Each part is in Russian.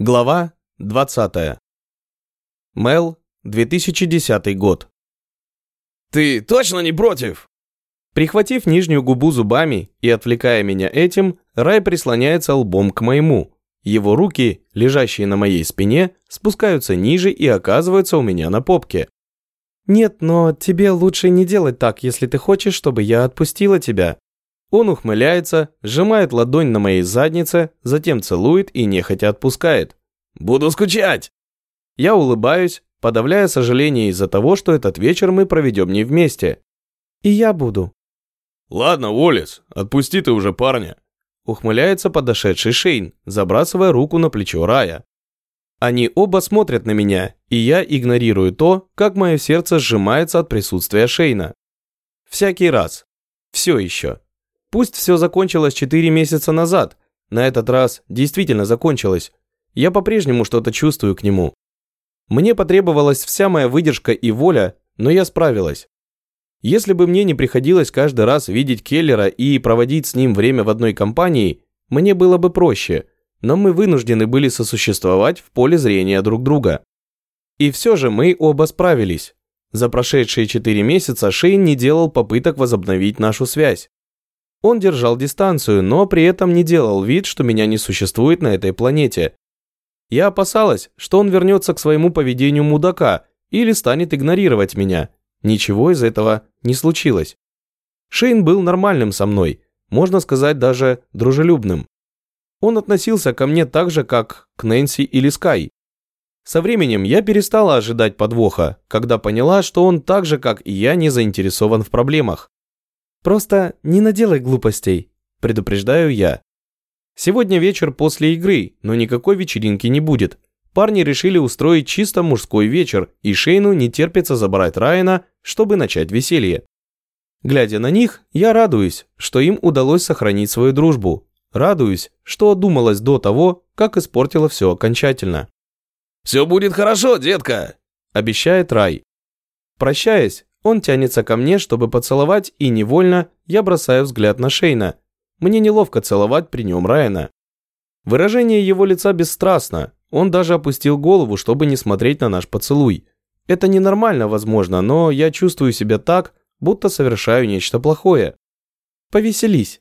Глава 20. Мел, 2010 год. «Ты точно не против?» Прихватив нижнюю губу зубами и отвлекая меня этим, Рай прислоняется лбом к моему. Его руки, лежащие на моей спине, спускаются ниже и оказываются у меня на попке. «Нет, но тебе лучше не делать так, если ты хочешь, чтобы я отпустила тебя». Он ухмыляется, сжимает ладонь на моей заднице, затем целует и нехотя отпускает. «Буду скучать!» Я улыбаюсь, подавляя сожаление из-за того, что этот вечер мы проведем не вместе. И я буду. «Ладно, Уоллес, отпусти ты уже парня!» Ухмыляется подошедший Шейн, забрасывая руку на плечо Рая. Они оба смотрят на меня, и я игнорирую то, как мое сердце сжимается от присутствия Шейна. Всякий раз. Все еще. Пусть все закончилось 4 месяца назад, на этот раз действительно закончилось. Я по-прежнему что-то чувствую к нему. Мне потребовалась вся моя выдержка и воля, но я справилась. Если бы мне не приходилось каждый раз видеть Келлера и проводить с ним время в одной компании, мне было бы проще, но мы вынуждены были сосуществовать в поле зрения друг друга. И все же мы оба справились. За прошедшие четыре месяца Шейн не делал попыток возобновить нашу связь. Он держал дистанцию, но при этом не делал вид, что меня не существует на этой планете. Я опасалась, что он вернется к своему поведению мудака или станет игнорировать меня. Ничего из этого не случилось. Шейн был нормальным со мной, можно сказать даже дружелюбным. Он относился ко мне так же, как к Нэнси или Скай. Со временем я перестала ожидать подвоха, когда поняла, что он так же, как и я, не заинтересован в проблемах. «Просто не наделай глупостей», – предупреждаю я. Сегодня вечер после игры, но никакой вечеринки не будет. Парни решили устроить чисто мужской вечер, и Шейну не терпится забрать Райана, чтобы начать веселье. Глядя на них, я радуюсь, что им удалось сохранить свою дружбу, Радуюсь, что одумалась до того, как испортила все окончательно. «Все будет хорошо, детка!» – обещает Рай. Прощаясь, он тянется ко мне, чтобы поцеловать, и невольно я бросаю взгляд на Шейна. Мне неловко целовать при нем Райана. Выражение его лица бесстрастно, он даже опустил голову, чтобы не смотреть на наш поцелуй. Это ненормально, возможно, но я чувствую себя так, будто совершаю нечто плохое. Повеселись.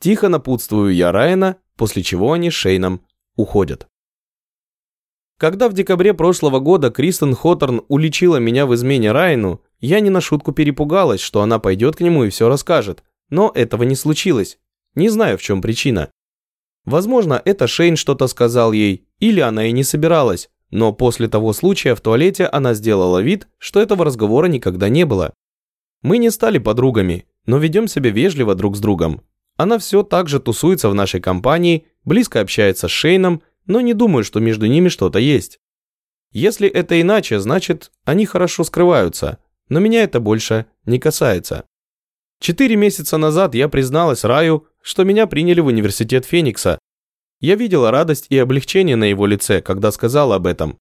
Тихо напутствую я Райана, после чего они с Шейном уходят. Когда в декабре прошлого года Кристен Хоторн уличила меня в измене Райану, я не на шутку перепугалась, что она пойдет к нему и все расскажет. Но этого не случилось. Не знаю, в чем причина. Возможно, это Шейн что-то сказал ей, или она и не собиралась, но после того случая в туалете она сделала вид, что этого разговора никогда не было. Мы не стали подругами, но ведем себя вежливо друг с другом, она все так же тусуется в нашей компании, близко общается с Шейном, но не думаю, что между ними что-то есть. Если это иначе, значит, они хорошо скрываются, но меня это больше не касается. Четыре месяца назад я призналась Раю, что меня приняли в университет Феникса. Я видела радость и облегчение на его лице, когда сказала об этом.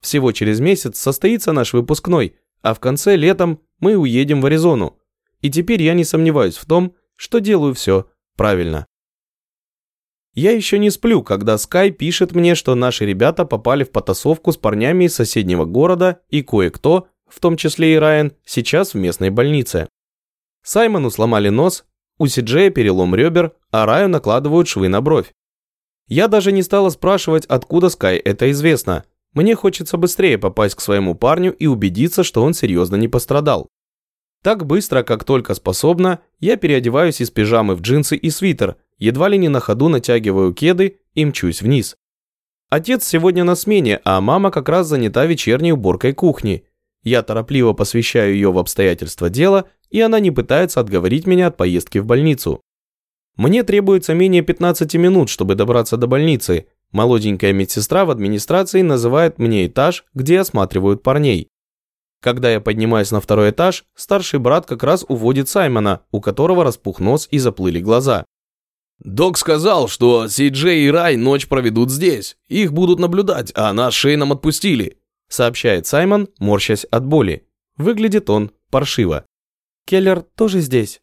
Всего через месяц состоится наш выпускной, а в конце летом мы уедем в Аризону. И теперь я не сомневаюсь в том, что делаю все правильно. Я еще не сплю, когда Скай пишет мне, что наши ребята попали в потасовку с парнями из соседнего города и кое-кто, в том числе и Райан, сейчас в местной больнице. Саймону сломали нос, у Сиджея перелом ребер, а Раю накладывают швы на бровь. Я даже не стала спрашивать, откуда Скай это известно. Мне хочется быстрее попасть к своему парню и убедиться, что он серьезно не пострадал. Так быстро, как только способна, я переодеваюсь из пижамы в джинсы и свитер, едва ли не на ходу натягиваю кеды и мчусь вниз. Отец сегодня на смене, а мама как раз занята вечерней уборкой кухни. Я торопливо посвящаю ее в обстоятельства дела, и она не пытается отговорить меня от поездки в больницу. Мне требуется менее 15 минут, чтобы добраться до больницы. Молоденькая медсестра в администрации называет мне этаж, где осматривают парней. Когда я поднимаюсь на второй этаж, старший брат как раз уводит Саймона, у которого распух нос и заплыли глаза. «Док сказал, что Си-Джей и Рай ночь проведут здесь. Их будут наблюдать, а нас Шейном отпустили», сообщает Саймон, морщась от боли. Выглядит он паршиво. «Келлер тоже здесь?»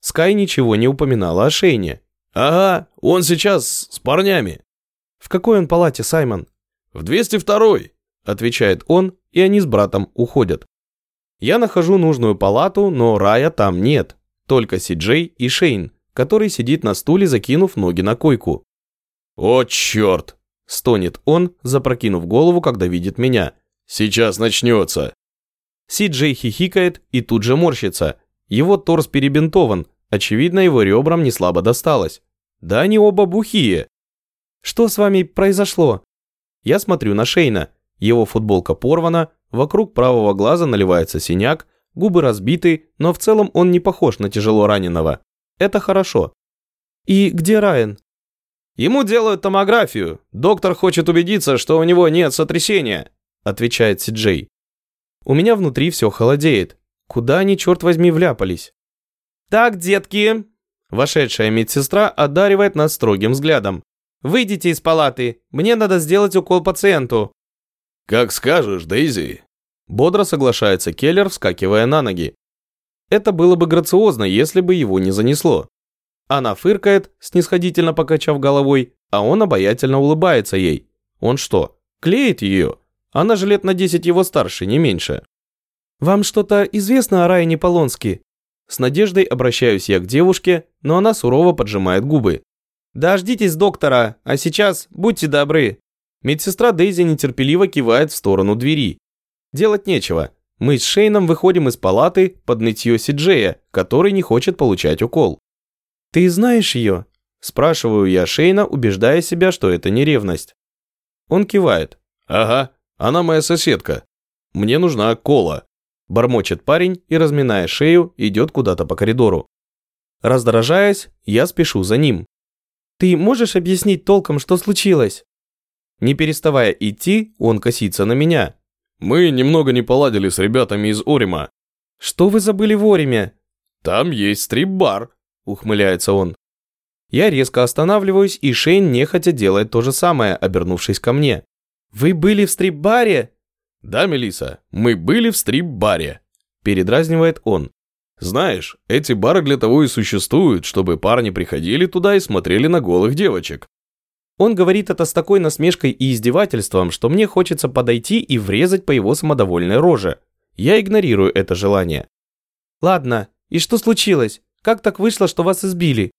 Скай ничего не упоминала о Шейне. «Ага, он сейчас с парнями». В какой он палате, Саймон? В 202-й, отвечает он, и они с братом уходят. Я нахожу нужную палату, но Рая там нет, только Сиджей и Шейн, который сидит на стуле, закинув ноги на койку. «О, черт!» – стонет он, запрокинув голову, когда видит меня. «Сейчас начнется!» Сиджей хихикает и тут же морщится. Его торс перебинтован, очевидно, его ребрам не слабо досталось. Да они оба бухие. Что с вами произошло? Я смотрю на Шейна. Его футболка порвана, вокруг правого глаза наливается синяк, губы разбиты, но в целом он не похож на тяжело раненого. Это хорошо. И где Райан? Ему делают томографию. Доктор хочет убедиться, что у него нет сотрясения, отвечает Сиджей. У меня внутри все холодеет. Куда они, черт возьми, вляпались? Так, детки. Вошедшая медсестра одаривает нас строгим взглядом. Выйдите из палаты. Мне надо сделать укол пациенту. Как скажешь, Дейзи. Бодро соглашается Келлер, вскакивая на ноги. Это было бы грациозно, если бы его не занесло. Она фыркает, снисходительно покачав головой, а он обаятельно улыбается ей. Он что, клеит ее? Она же лет на 10 его старше, не меньше. «Вам что-то известно о Райане Полонски?» С надеждой обращаюсь я к девушке, но она сурово поджимает губы. «Дождитесь доктора, а сейчас будьте добры». Медсестра Дейзи нетерпеливо кивает в сторону двери. Делать нечего. Мы с Шейном выходим из палаты под нытье Сиджея, который не хочет получать укол. «Ты знаешь ее?» Спрашиваю я Шейна, убеждая себя, что это не ревность. Он кивает. «Ага, она моя соседка. Мне нужна кола». Бормочет парень и, разминая шею, идет куда-то по коридору. Раздражаясь, я спешу за ним. «Ты можешь объяснить толком, что случилось?» Не переставая идти, он косится на меня. «Мы немного не поладили с ребятами из Орима». «Что вы забыли в Ориме?» «Там есть стрип-бар», ухмыляется он. Я резко останавливаюсь, и Шейн нехотя делает то же самое, обернувшись ко мне. «Вы были в стрип-баре?» «Да, Мелиса, мы были в стрип-баре», – передразнивает он. «Знаешь, эти бары для того и существуют, чтобы парни приходили туда и смотрели на голых девочек». Он говорит это с такой насмешкой и издевательством, что мне хочется подойти и врезать по его самодовольной роже. Я игнорирую это желание. «Ладно, и что случилось? Как так вышло, что вас избили?»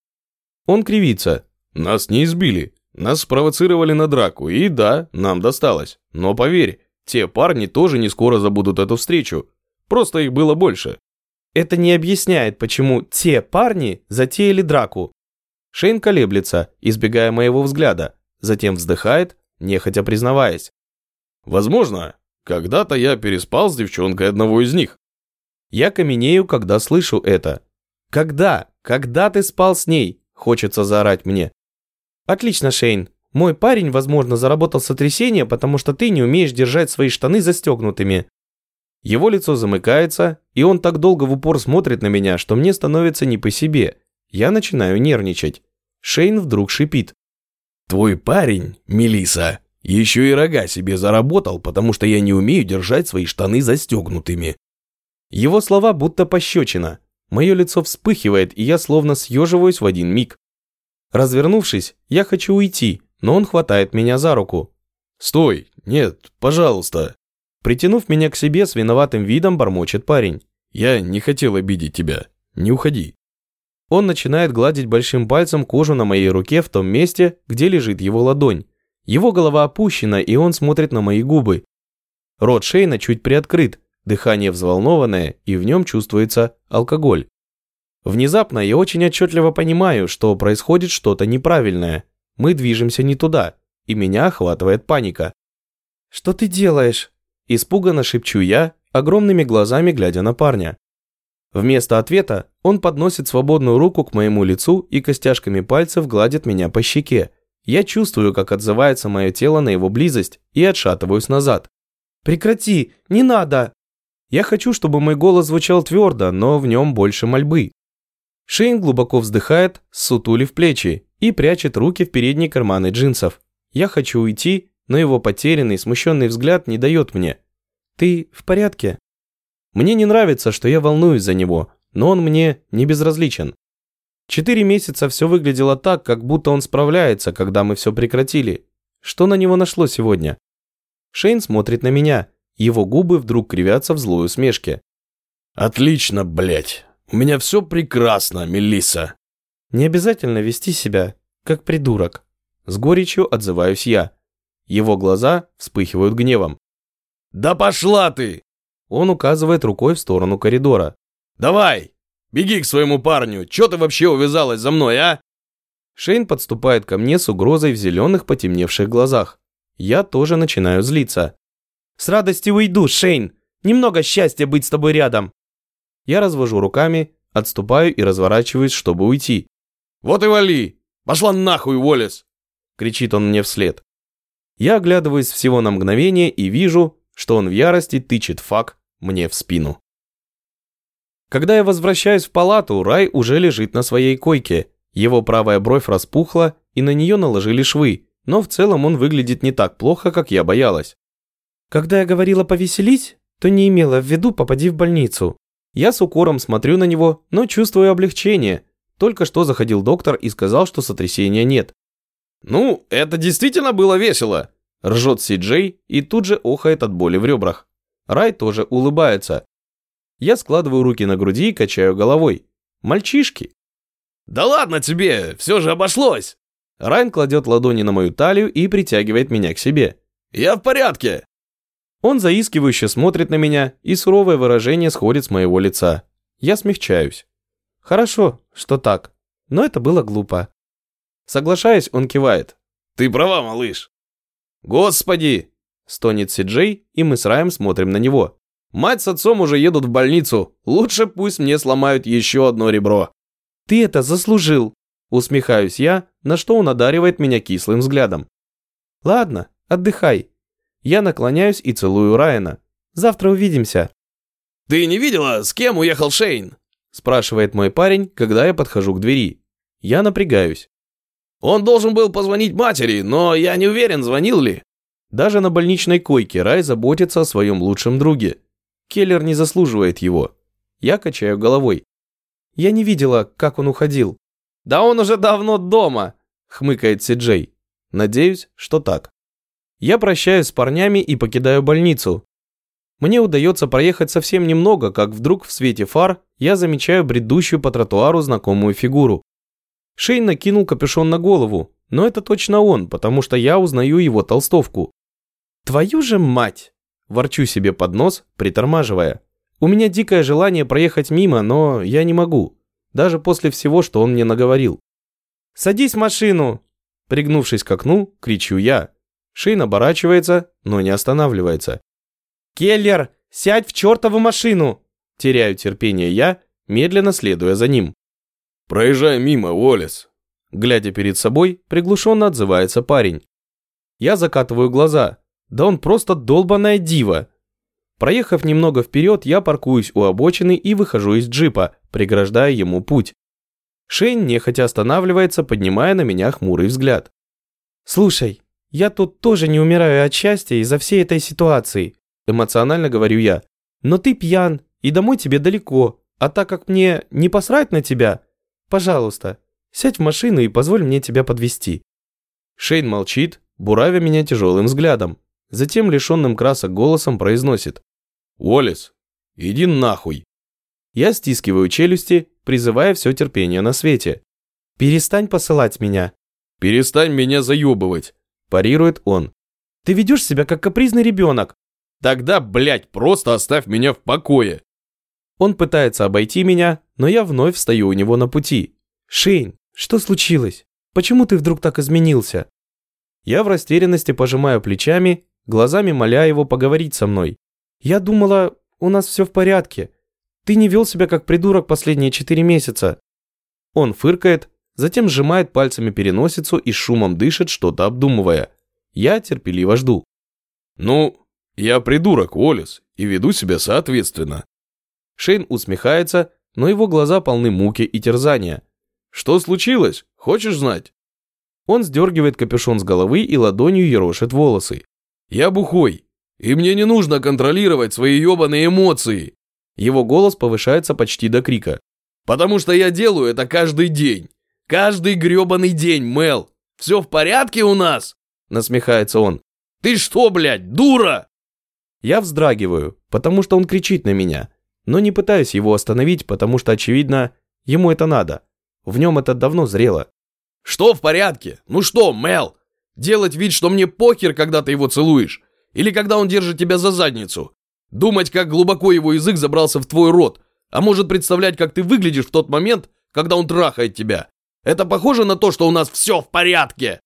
Он кривится. «Нас не избили. Нас спровоцировали на драку, и да, нам досталось. Но поверь, те парни тоже не скоро забудут эту встречу. Просто их было больше». Это не объясняет, почему те парни затеяли драку. Шейн колеблется, избегая моего взгляда, затем вздыхает, нехотя признаваясь. «Возможно, когда-то я переспал с девчонкой одного из них». Я каменею, когда слышу это. «Когда? Когда ты спал с ней?» – хочется заорать мне. «Отлично, Шейн. Мой парень, возможно, заработал сотрясение, потому что ты не умеешь держать свои штаны застегнутыми». Его лицо замыкается, и он так долго в упор смотрит на меня, что мне становится не по себе. Я начинаю нервничать. Шейн вдруг шипит. «Твой парень, Мелиса, еще и рога себе заработал, потому что я не умею держать свои штаны застегнутыми». Его слова будто пощечина. Мое лицо вспыхивает, и я словно съеживаюсь в один миг. Развернувшись, я хочу уйти, но он хватает меня за руку. «Стой! Нет, пожалуйста!» Притянув меня к себе с виноватым видом, бормочет парень. «Я не хотел обидеть тебя. Не уходи». Он начинает гладить большим пальцем кожу на моей руке в том месте, где лежит его ладонь. Его голова опущена, и он смотрит на мои губы. Рот Шейна чуть приоткрыт, дыхание взволнованное, и в нем чувствуется алкоголь. Внезапно я очень отчетливо понимаю, что происходит что-то неправильное. Мы движемся не туда, и меня охватывает паника. «Что ты делаешь?» Испуганно шепчу я, огромными глазами глядя на парня. Вместо ответа он подносит свободную руку к моему лицу и костяшками пальцев гладит меня по щеке. Я чувствую, как отзывается мое тело на его близость и отшатываюсь назад. «Прекрати! Не надо!» Я хочу, чтобы мой голос звучал твердо, но в нем больше мольбы. Шейн глубоко вздыхает, сутулив плечи и прячет руки в передние карманы джинсов. Я хочу уйти, но его потерянный, смущенный взгляд не дает мне. «Ты в порядке?» Мне не нравится, что я волнуюсь за него, но он мне не безразличен. Четыре месяца все выглядело так, как будто он справляется, когда мы все прекратили. Что на него нашло сегодня? Шейн смотрит на меня. Его губы вдруг кривятся в злой усмешке. «Отлично, блядь. У меня все прекрасно, Мелисса». Не обязательно вести себя, как придурок. С горечью отзываюсь я. Его глаза вспыхивают гневом. «Да пошла ты!» Он указывает рукой в сторону коридора. «Давай, беги к своему парню. Чё ты вообще увязалась за мной, а?» Шейн подступает ко мне с угрозой в зеленых потемневших глазах. Я тоже начинаю злиться. «С радостью уйду, Шейн! Немного счастья быть с тобой рядом!» Я развожу руками, отступаю и разворачиваюсь, чтобы уйти. «Вот и вали! Пошла нахуй, Уоллес!» кричит он мне вслед. Я оглядываюсь всего на мгновение и вижу, что он в ярости тычет фак мне в спину. Когда я возвращаюсь в палату, Рай уже лежит на своей койке. Его правая бровь распухла, и на нее наложили швы, но в целом он выглядит не так плохо, как я боялась. Когда я говорила повеселить, то не имела в виду попади в больницу. Я с укором смотрю на него, но чувствую облегчение. Только что заходил доктор и сказал, что сотрясения нет. «Ну, это действительно было весело!» Ржет Си-Джей и тут же охает от боли в ребрах. Рай тоже улыбается. Я складываю руки на груди и качаю головой. Мальчишки. «Да ладно тебе, все же обошлось!» Райан кладет ладони на мою талию и притягивает меня к себе. «Я в порядке!» Он заискивающе смотрит на меня, и суровое выражение сходит с моего лица. Я смягчаюсь. Хорошо, что так, но это было глупо. Соглашаясь, он кивает. «Ты права, малыш!» «Господи!» – стонет Си-Джей, и мы с Раем смотрим на него. «Мать с отцом уже едут в больницу. Лучше пусть мне сломают еще одно ребро». «Ты это заслужил!» – усмехаюсь я, на что он одаривает меня кислым взглядом. «Ладно, отдыхай. Я наклоняюсь и целую Райана. Завтра увидимся». «Ты не видела, с кем уехал Шейн?» – спрашивает мой парень, когда я подхожу к двери. Я напрягаюсь. Он должен был позвонить матери, но я не уверен, звонил ли. Даже на больничной койке Рай заботится о своем лучшем друге. Келлер не заслуживает его. Я качаю головой. Я не видела, как он уходил. Да он уже давно дома, хмыкает Си-Джей. Надеюсь, что так. Я прощаюсь с парнями и покидаю больницу. Мне удается проехать совсем немного, как вдруг в свете фар я замечаю бредущую по тротуару знакомую фигуру. Шейн накинул капюшон на голову, но это точно он, потому что я узнаю его толстовку. «Твою же мать!» – ворчу себе под нос, притормаживая. У меня дикое желание проехать мимо, но я не могу, даже после всего, что он мне наговорил. «Садись в машину!» Пригнувшись к окну, кричу я. Шейн оборачивается, но не останавливается. «Келлер, сядь в чертову машину!» Теряю терпение я, медленно следуя за ним. «Проезжай мимо, Уоллес!» Глядя перед собой, приглушенно отзывается парень. Я закатываю глаза. Да он просто долбаная дива. Проехав немного вперед, я паркуюсь у обочины и выхожу из джипа, преграждая ему путь. Шейн нехотя останавливается, поднимая на меня хмурый взгляд. «Слушай, я тут тоже не умираю от счастья из-за всей этой ситуации», эмоционально говорю я. «Но ты пьян, и домой тебе далеко, а так как мне не посрать на тебя, Пожалуйста, сядь в машину и позволь мне тебя подвести. Шейн молчит, буравя меня тяжелым взглядом. Затем лишенным красок голосом произносит. «Уоллес, иди нахуй!» Я стискиваю челюсти, призывая все терпение на свете. «Перестань посылать меня!» «Перестань меня заебывать!» Парирует он. «Ты ведешь себя как капризный ребенок!» «Тогда, блядь, просто оставь меня в покое!» Он пытается обойти меня, но я вновь встаю у него на пути. «Шейн, что случилось? Почему ты вдруг так изменился?» Я в растерянности пожимаю плечами, глазами моля его поговорить со мной. «Я думала, у нас все в порядке. Ты не вел себя как придурок последние четыре месяца». Он фыркает, затем сжимает пальцами переносицу и шумом дышит, что-то обдумывая. Я терпеливо жду. «Ну, я придурок, Уоллес, и веду себя соответственно. Шейн усмехается, но его глаза полны муки и терзания. «Что случилось? Хочешь знать?» Он сдергивает капюшон с головы и ладонью ерошит волосы. «Я бухой, и мне не нужно контролировать свои ебаные эмоции!» Его голос повышается почти до крика. «Потому что я делаю это каждый день! Каждый гребаный день, Мел! Все в порядке у нас?» насмехается он. «Ты что, блядь, дура?» Я вздрагиваю, потому что он кричит на меня, но не пытаюсь его остановить, потому что, очевидно, ему это надо. В нем это давно зрело. «Что в порядке? Ну что, Мел? Делать вид, что мне похер, когда ты его целуешь? Или когда он держит тебя за задницу? Думать, как глубоко его язык забрался в твой рот? А может представлять, как ты выглядишь в тот момент, когда он трахает тебя? Это похоже на то, что у нас все в порядке?»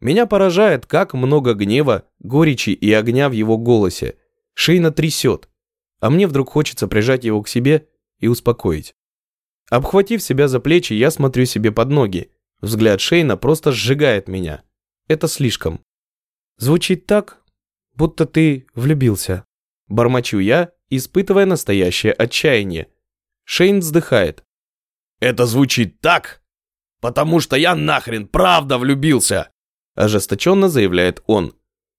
Меня поражает, как много гнева, горечи и огня в его голосе. Шейна трясет, а мне вдруг хочется прижать его к себе и успокоить. Обхватив себя за плечи, я смотрю себе под ноги. Взгляд Шейна просто сжигает меня. Это слишком. Звучит так, будто ты влюбился. Бормочу я, испытывая настоящее отчаяние. Шейн вздыхает. «Это звучит так, потому что я нахрен правда влюбился!» Ожесточенно заявляет он.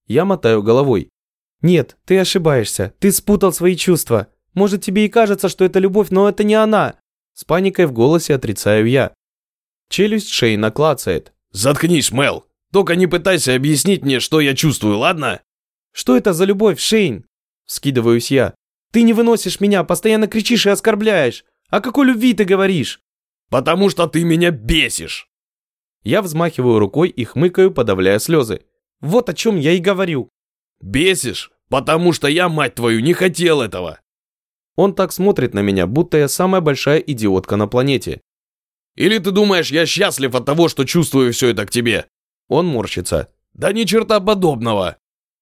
Я мотаю головой. «Нет, ты ошибаешься. Ты спутал свои чувства. Может, тебе и кажется, что это любовь, но это не она!» С паникой в голосе отрицаю я. Челюсть Шейна клацает. «Заткнись, Мел! Только не пытайся объяснить мне, что я чувствую, ладно?» «Что это за любовь, Шейн?» Скидываюсь я. «Ты не выносишь меня, постоянно кричишь и оскорбляешь. О какой любви ты говоришь?» «Потому что ты меня бесишь!» Я взмахиваю рукой и хмыкаю, подавляя слезы. «Вот о чем я и говорю». «Бесишь? Потому что я, мать твою, не хотел этого!» Он так смотрит на меня, будто я самая большая идиотка на планете. «Или ты думаешь, я счастлив от того, что чувствую все это к тебе?» Он морщится. «Да ни черта подобного!»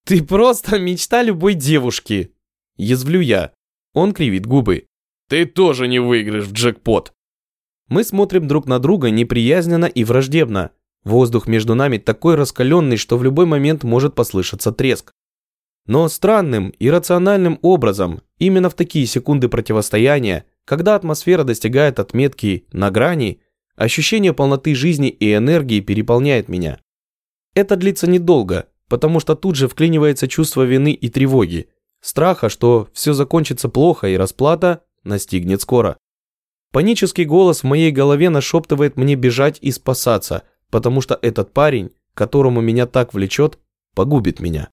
«Ты просто мечта любой девушки!» Язвлю я. Он кривит губы. «Ты тоже не выиграешь в джекпот!» Мы смотрим друг на друга неприязненно и враждебно. Воздух между нами такой раскаленный, что в любой момент может послышаться треск. Но странным, иррациональным образом, именно в такие секунды противостояния, когда атмосфера достигает отметки «на грани», ощущение полноты жизни и энергии переполняет меня. Это длится недолго, потому что тут же вклинивается чувство вины и тревоги, страха, что все закончится плохо и расплата настигнет скоро. Панический голос в моей голове нашептывает мне бежать и спасаться, потому что этот парень, которому меня так влечет, погубит меня.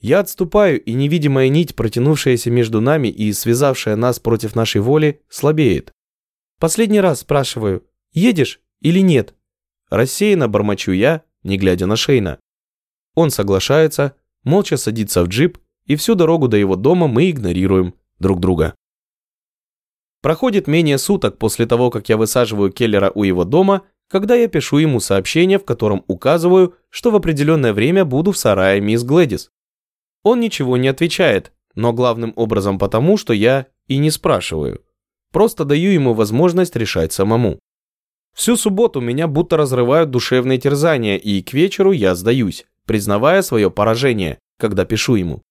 Я отступаю, и невидимая нить, протянувшаяся между нами и связавшая нас против нашей воли, слабеет. Последний раз спрашиваю, едешь или нет? Рассеянно бормочу я, не глядя на Шейна. Он соглашается, молча садится в джип, и всю дорогу до его дома мы игнорируем друг друга. Проходит менее суток после того, как я высаживаю Келлера у его дома, когда я пишу ему сообщение, в котором указываю, что в определенное время буду в сарае мисс Глэдис. Он ничего не отвечает, но главным образом потому, что я и не спрашиваю. Просто даю ему возможность решать самому. Всю субботу меня будто разрывают душевные терзания, и к вечеру я сдаюсь, признавая свое поражение, когда пишу ему.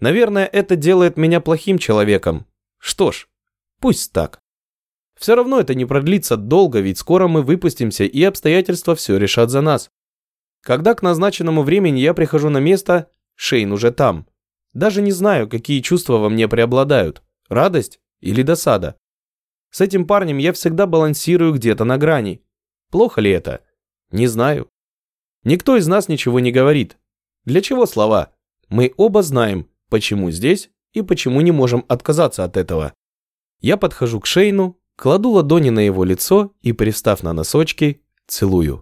Наверное, это делает меня плохим человеком. Что ж, пусть так. Все равно это не продлится долго, ведь скоро мы выпустимся, и обстоятельства все решат за нас. Когда к назначенному времени я прихожу на место, Шейн уже там. Даже не знаю, какие чувства во мне преобладают. Радость или досада. С этим парнем я всегда балансирую где-то на грани. Плохо ли это? Не знаю. Никто из нас ничего не говорит. Для чего слова? Мы оба знаем, почему здесь и почему не можем отказаться от этого. Я подхожу к Шейну, кладу ладони на его лицо и, перестав на носочки, целую.